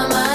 my mind.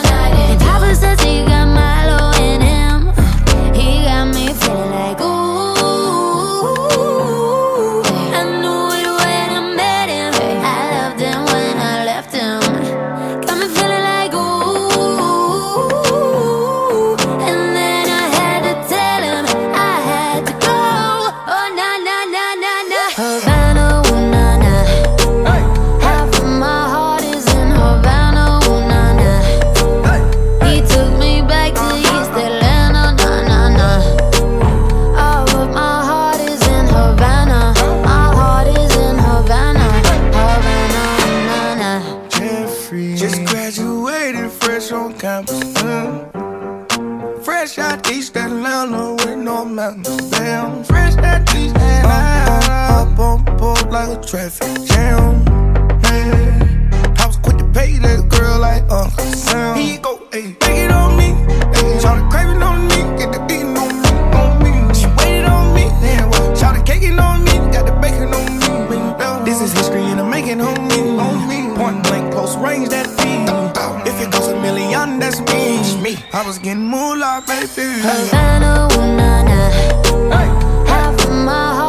fresh on campus. Mm. Fresh out East Atlanta with no mountains. Damn, fresh out East Atlanta. Up, up on the pole like a traffic jam. Mm. I was quick to pay that girl like Uncle Sam. He go, hey, take it on me. Hey, Try to crave it on young, that's me. me. I was getting moolah, baby. Havana, ooh, nah, nah. Hey. Half of my heart.